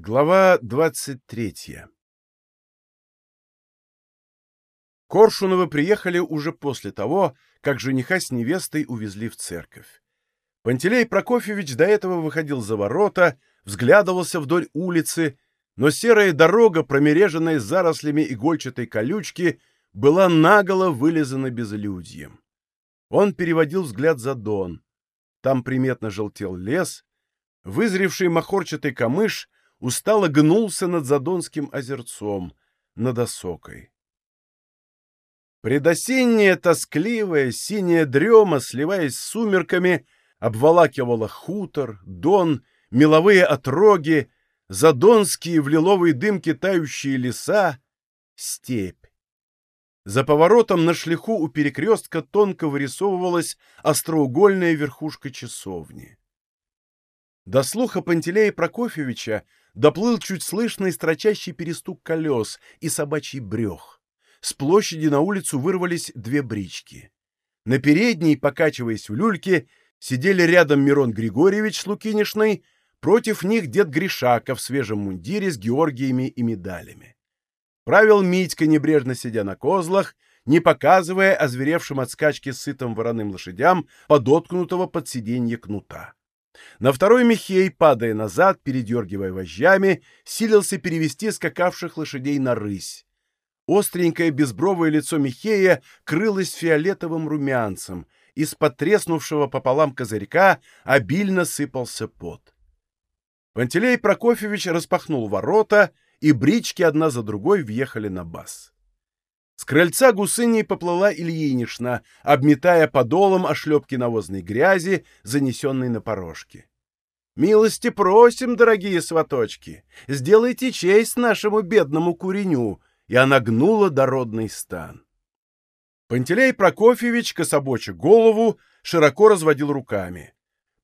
Глава 23 Коршуновы приехали уже после того, как жениха с невестой увезли в церковь. Пантелей Прокофьевич до этого выходил за ворота, взглядывался вдоль улицы, но серая дорога, промереженная зарослями игольчатой колючки, была наголо вылизана безлюдьем. Он переводил взгляд за дон. Там приметно желтел лес, вызревший махорчатый камыш — устало гнулся над Задонским озерцом, над осокой. Предосенняя тоскливая синяя дрема, сливаясь с сумерками, обволакивала хутор, дон, меловые отроги, задонские в лиловой дымке тающие леса, степь. За поворотом на шлиху у перекрестка тонко вырисовывалась остроугольная верхушка часовни. До слуха Пантелея Прокофьевича доплыл чуть слышный строчащий перестук колес и собачий брех. С площади на улицу вырвались две брички. На передней, покачиваясь в люльке, сидели рядом Мирон Григорьевич с Лукинишной, против них дед Гришака в свежем мундире с георгиями и медалями. Правил Митька, небрежно сидя на козлах, не показывая озверевшим от скачки сытым вороным лошадям подоткнутого под сиденье кнута. На второй Михей, падая назад, передергивая вожжами, силился перевести скакавших лошадей на рысь. Остренькое безбровое лицо Михея крылось фиолетовым румянцем, из-под треснувшего пополам козырька обильно сыпался пот. Пантелей Прокофьевич распахнул ворота, и брички одна за другой въехали на бас. С крыльца гусыней поплыла Ильинишна, обметая подолом ошлепки навозной грязи, занесенной на порожки. «Милости просим, дорогие сваточки, сделайте честь нашему бедному куреню!» И она гнула дородный стан. Пантелей Прокофьевич, кособоча голову, широко разводил руками.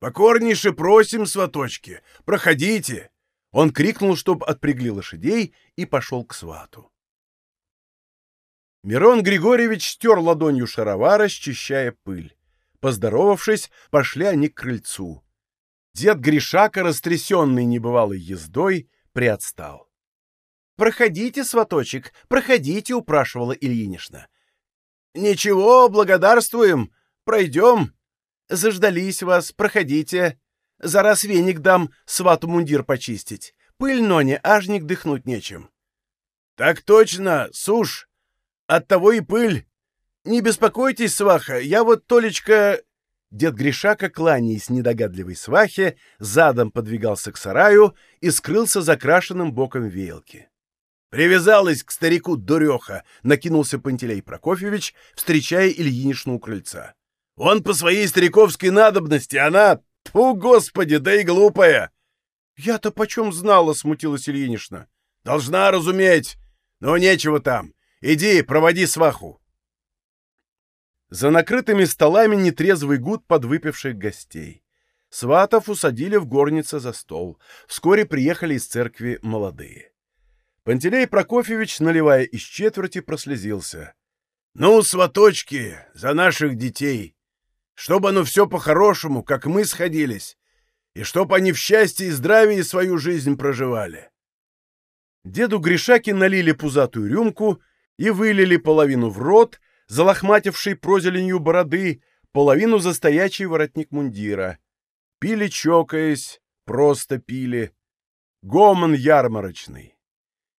«Покорнейше просим, сваточки, проходите!» Он крикнул, чтоб отпрягли лошадей, и пошел к свату. Мирон Григорьевич стер ладонью шаровара, счищая пыль. Поздоровавшись, пошли они к крыльцу. Дед Гришака, растрясенный небывалой ездой, приотстал. — Проходите, сваточек, проходите, — упрашивала Ильинишна. — Ничего, благодарствуем, пройдем. Заждались вас, проходите. За раз веник дам, свату мундир почистить. Пыль, Ноне, ажник дыхнуть нечем. — Так точно, сушь. Оттого и пыль. Не беспокойтесь, сваха, я вот Толечка...» Дед Гришака, кланяясь недогадливой свахе, задом подвигался к сараю и скрылся за крашенным боком веялки. «Привязалась к старику дуреха!» — накинулся Пантелей Прокофьевич, встречая Ильинишну у крыльца. «Он по своей стариковской надобности, она... Тьфу, господи, да и глупая!» «Я-то почем знала?» — смутилась Ильинишна. «Должна разуметь. Но нечего там. Иди, проводи сваху!» За накрытыми столами нетрезвый гуд подвыпивших гостей. Сватов усадили в горнице за стол. Вскоре приехали из церкви молодые. Пантелей Прокофьевич, наливая из четверти, прослезился. «Ну, сваточки, за наших детей! Чтобы оно все по-хорошему, как мы сходились, и чтоб они в счастье и здравии свою жизнь проживали!» Деду Гришаке налили пузатую рюмку — и вылили половину в рот, залохмативший прозеленью бороды, половину за стоячий воротник мундира. Пили чокаясь, просто пили. Гомон ярмарочный.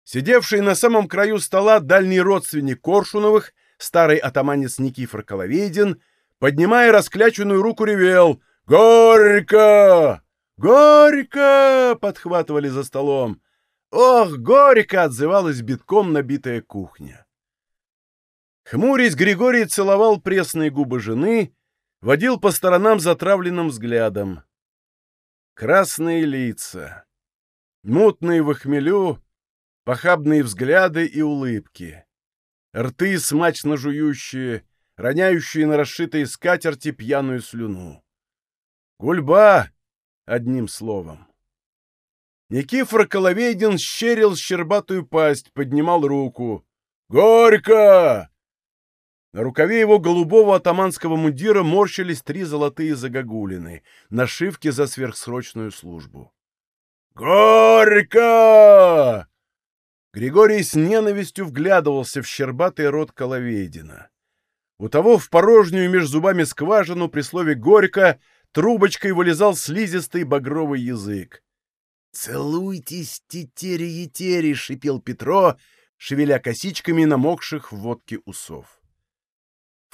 Сидевший на самом краю стола дальний родственник Коршуновых, старый атаманец Никифор Коловейдин, поднимая раскляченную руку, ревел «Горько! Горько!» — подхватывали за столом. «Ох, горько!» — отзывалась битком набитая кухня. Хмурясь, Григорий целовал пресные губы жены, водил по сторонам затравленным взглядом. Красные лица, мутные в хмелю, похабные взгляды и улыбки, рты смачно жующие, роняющие на расшитой скатерти пьяную слюну. Гульба, одним словом. Никифор Коловейдин щерил щербатую пасть, поднимал руку. «Горько! На рукаве его голубого атаманского мундира морщились три золотые загогулины, нашивки за сверхсрочную службу. «Горько!» Горько!» Григорий с ненавистью вглядывался в щербатый рот Коловейдина. У того в порожнюю между зубами скважину при слове «горько» трубочкой вылезал слизистый багровый язык. «Целуйтесь, тетери-етери!» — шипел Петро, шевеля косичками намокших в водке усов.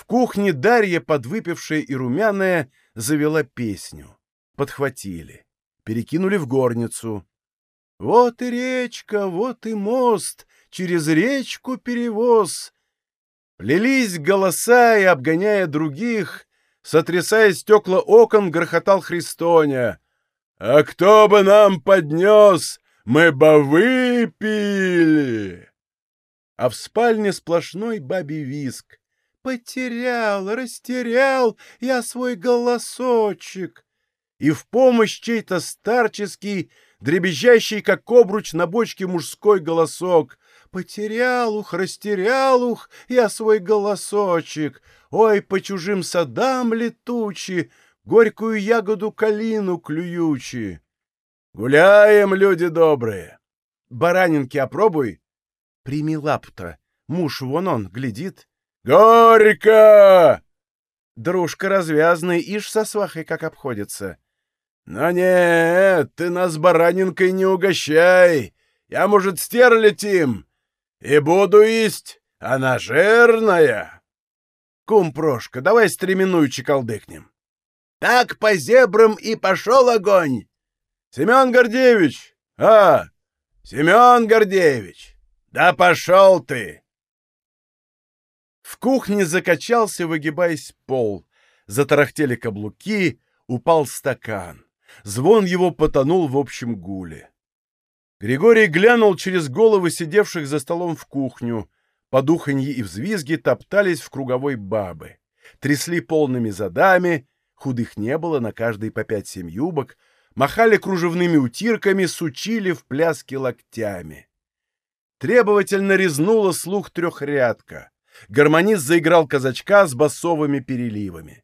В кухне Дарья, подвыпившая и румяная, завела песню. Подхватили. Перекинули в горницу. «Вот и речка, вот и мост, через речку перевоз!» Плелись голоса и, обгоняя других, сотрясая стекла окон, грохотал Христоня. «А кто бы нам поднес, мы бы выпили!» А в спальне сплошной бабий виск. «Потерял, растерял я свой голосочек!» И в помощь чей-то старческий, дребезжащий, как обруч на бочке мужской голосок. Потерял ух, растерял ух я свой голосочек. Ой, по чужим садам летучи, горькую ягоду калину клюючи. Гуляем, люди добрые. Баранинки опробуй. Прими лапу-то. Муж вон он, глядит. Горько! Дружка развязный, ишь со свахой как обходится. Но нет, ты нас баранинкой не угощай. Я, может, стерлитим. И буду есть, она жирная. Кум Прошка, давай стременную чекалдыкнем. Так по зебрам и пошел огонь. Семен Гордеевич! А, Семен Гордеевич! Да пошел ты! В кухне закачался, выгибаясь пол. Затарахтели каблуки, упал стакан. Звон его потонул в общем гуле. Григорий глянул через головы сидевших за столом в кухню. Под уханье и взвизги топтались в круговой бабы. Трясли полными задами, худых не было, на каждой по пять-семь юбок, махали кружевными утирками, сучили в пляске локтями. Требовательно резнула слух трехрядка. Гармонист заиграл казачка с басовыми переливами.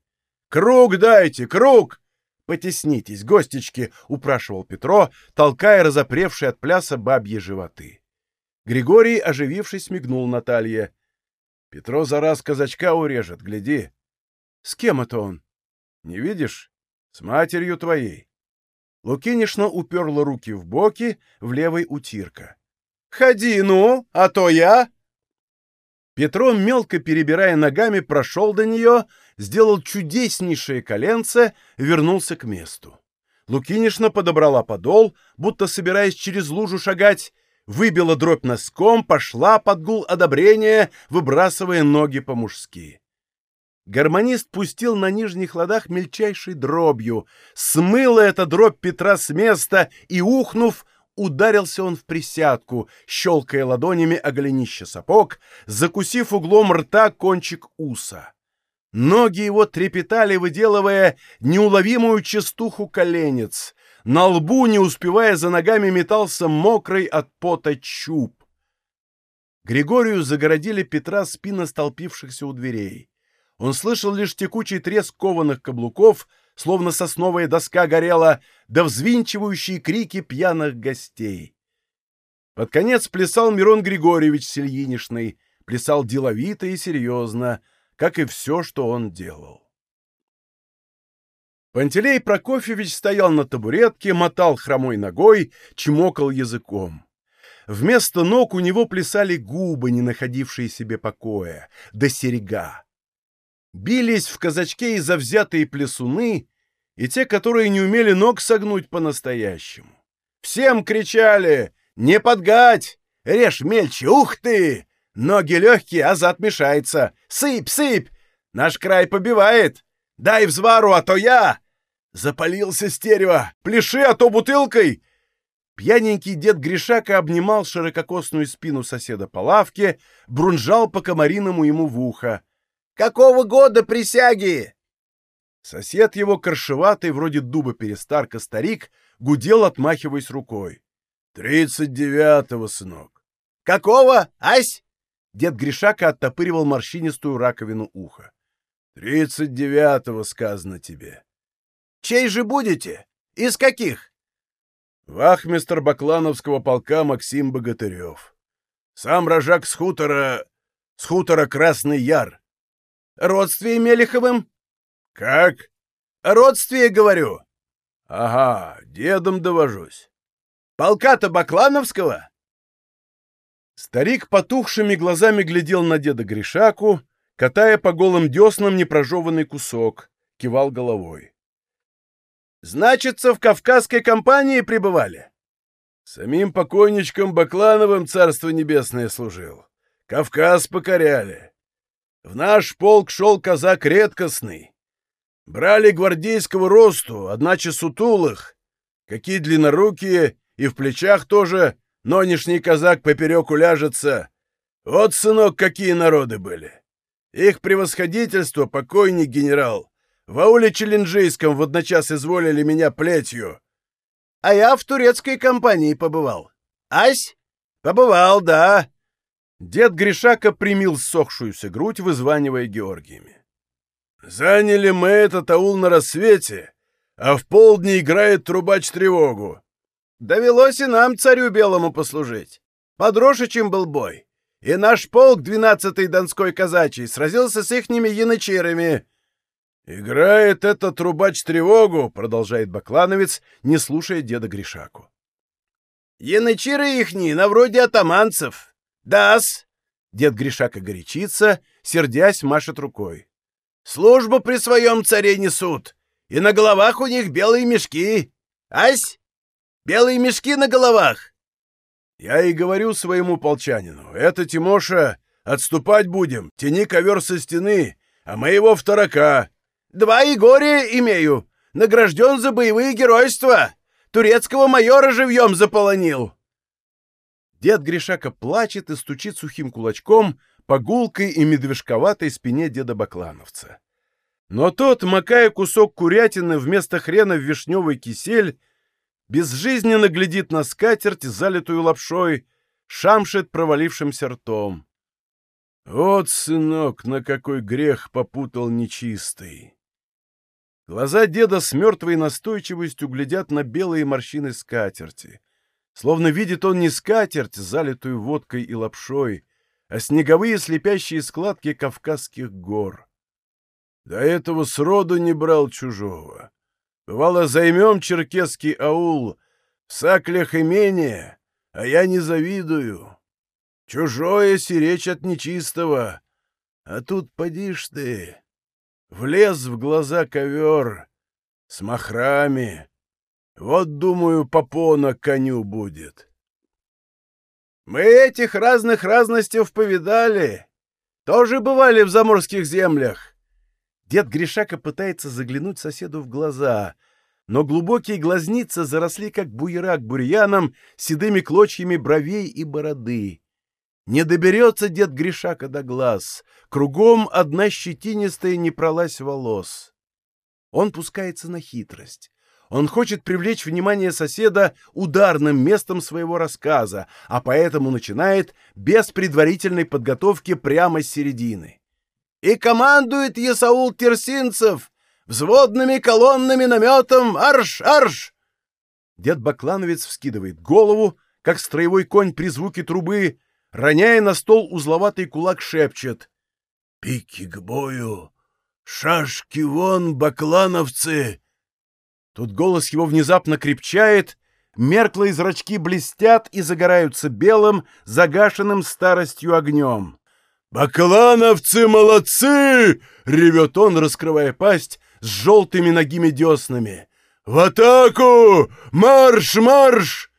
«Круг дайте, круг!» «Потеснитесь, гостечки!» — упрашивал Петро, толкая разопревшие от пляса бабьи животы. Григорий, оживившись, мигнул Наталье. «Петро за раз казачка урежет, гляди!» «С кем это он?» «Не видишь? С матерью твоей!» Лукинишна уперла руки в боки, в левой утирка. «Ходи, ну, а то я...» Петро, мелко перебирая ногами, прошел до нее, сделал чудеснейшее коленце, вернулся к месту. Лукинишна подобрала подол, будто собираясь через лужу шагать, выбила дробь носком, пошла под гул одобрения, выбрасывая ноги по-мужски. Гармонист пустил на нижних ладах мельчайшей дробью, смыла эта дробь Петра с места и, ухнув, Ударился он в присядку, щелкая ладонями о голенище сапог, закусив углом рта кончик уса. Ноги его трепетали, выделывая неуловимую частуху коленец. На лбу, не успевая за ногами, метался мокрый от пота чуб. Григорию загородили Петра спина столпившихся у дверей. Он слышал лишь текучий треск кованых каблуков, словно сосновая доска горела, да взвинчивающие крики пьяных гостей. Под конец плясал Мирон Григорьевич с Ильинишной, плясал деловито и серьезно, как и все, что он делал. Пантелей Прокофьевич стоял на табуретке, мотал хромой ногой, чмокал языком. Вместо ног у него плясали губы, не находившие себе покоя, да серега. Бились в казачке и завзятые плясуны, и те, которые не умели ног согнуть по-настоящему. Всем кричали «Не подгать! Режь мельче! Ух ты! Ноги легкие, а зад мешается! Сыпь, сыпь! Наш край побивает! Дай взвару, а то я!» Запалился стерево! Пляши, а то бутылкой! Пьяненький дед Гришака обнимал ширококосную спину соседа по лавке, брунжал по комариному ему в ухо. Какого года присяги?» Сосед его, коршеватый, вроде дуба перестарка старик, гудел, отмахиваясь рукой. «Тридцать девятого, сынок». «Какого, ась?» Дед Гришака оттопыривал морщинистую раковину уха. «Тридцать девятого сказано тебе». «Чей же будете? Из каких?» Вахмистр Баклановского полка Максим Богатырев. Сам рожак с хутора... с хутора Красный Яр. Родствие Мелиховым? Как? Родствие, говорю. Ага, дедом довожусь. Полка-то Баклановского? Старик потухшими глазами глядел на деда Гришаку, катая по голым деснам непрожеванный кусок, кивал головой. Значится, в Кавказской компании пребывали? Самим покойничком Баклановым царство небесное служил. Кавказ покоряли. В наш полк шел казак редкостный. Брали гвардейского росту, одначе сутулых. Какие длиннорукие, и в плечах тоже нонешний казак поперек уляжется. Вот, сынок, какие народы были. Их превосходительство, покойник генерал, в ауле Челенджийском в одночас изволили меня плетью. А я в турецкой компании побывал. Ась? Побывал, да. Дед Гришака примил сохшуюся грудь, вызванивая Георгиями. Заняли мы этот аул на рассвете, а в полдне играет трубач тревогу. Довелось и нам, царю белому, послужить. Подроше, чем был бой. И наш полк, двенадцатый Донской казачий, сразился с ихними янычирами. «Играет этот трубач тревогу», — продолжает Баклановец, не слушая деда Гришаку. «Янычиры ихни, на вроде атаманцев. Дас!» Дед Гришака горячится, сердясь, машет рукой. «Службу при своем царе несут, и на головах у них белые мешки. Ась? Белые мешки на головах!» Я и говорю своему полчанину, это, Тимоша, отступать будем, тяни ковер со стены, а мы его в тарака. Два Егория имею. Награжден за боевые геройства. Турецкого майора живьем заполонил. Дед Гришака плачет и стучит сухим кулачком по гулкой и медвежковатой спине деда Баклановца. Но тот, макая кусок курятины вместо хрена в вишневый кисель, безжизненно глядит на скатерть, залитую лапшой, шамшит провалившимся ртом. Вот, сынок, на какой грех попутал нечистый. Глаза деда с мертвой настойчивостью глядят на белые морщины скатерти. Словно видит он не скатерть, залитую водкой и лапшой, а снеговые слепящие складки Кавказских гор. До этого сроду не брал чужого. Бывало, займем черкесский аул, в саклях имение, а я не завидую. Чужое сиречь от нечистого, а тут подишь ты. Влез в глаза ковер с махрами. Вот, думаю, попона коню будет. Мы этих разных разностей повидали. Тоже бывали в заморских землях. Дед Гришака пытается заглянуть соседу в глаза, но глубокие глазницы заросли, как буерак бурьяном, седыми клочьями бровей и бороды. Не доберется дед Гришака до глаз. Кругом одна щетинистая не пролазь волос. Он пускается на хитрость. Он хочет привлечь внимание соседа ударным местом своего рассказа, а поэтому начинает без предварительной подготовки прямо с середины. «И командует Есаул Терсинцев! Взводными колоннами наметом! Арш! Арш!» Дед Баклановец вскидывает голову, как строевой конь при звуке трубы, роняя на стол узловатый кулак, шепчет. «Пики к бою! Шашки вон, баклановцы!» Тут голос его внезапно крепчает, мерклые зрачки блестят и загораются белым, загашенным старостью огнем. «Баклановцы молодцы!» — ревет он, раскрывая пасть с желтыми ногими деснами. «В атаку! Марш, марш!»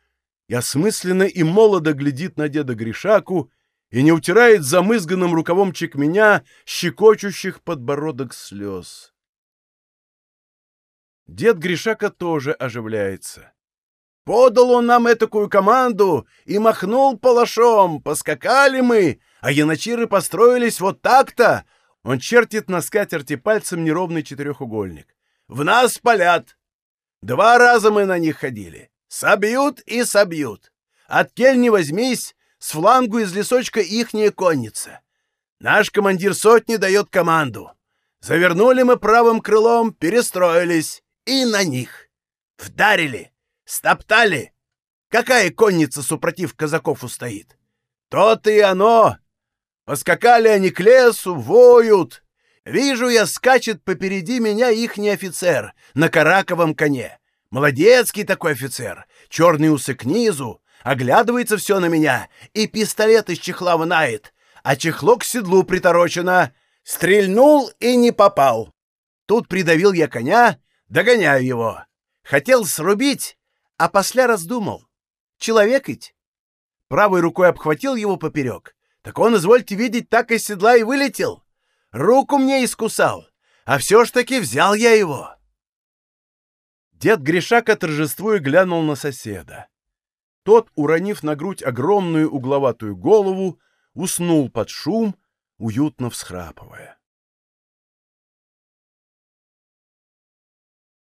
и осмысленно и молодо глядит на деда Гришаку и не утирает замызганным рукавом чекменя щекочущих подбородок слез. Дед Гришака тоже оживляется. Подал он нам этакую команду и махнул палашом. Поскакали мы, а яночиры построились вот так-то. Он чертит на скатерти пальцем неровный четырехугольник. В нас палят. Два раза мы на них ходили. Собьют и собьют. От кель не возьмись, с флангу из лесочка ихняя конница. Наш командир сотни дает команду. Завернули мы правым крылом, перестроились. И на них. Вдарили, стоптали, Какая конница супротив казаков устоит? То-то и оно! Поскакали они к лесу, воют. Вижу я, скачет попереди меня ихний офицер на караковом коне. Молодецкий такой офицер, черные усы к низу, оглядывается все на меня и пистолет из чехла вынает, а чехло к седлу приторочено. Стрельнул и не попал. Тут придавил я коня, догоняю его. Хотел срубить, а после раздумал. Человек ведь. Правой рукой обхватил его поперек. Так он, извольте видеть, так из седла и вылетел. Руку мне искусал, а все ж таки взял я его. Дед Гришака торжествуя глянул на соседа. Тот, уронив на грудь огромную угловатую голову, уснул под шум, уютно всхрапывая.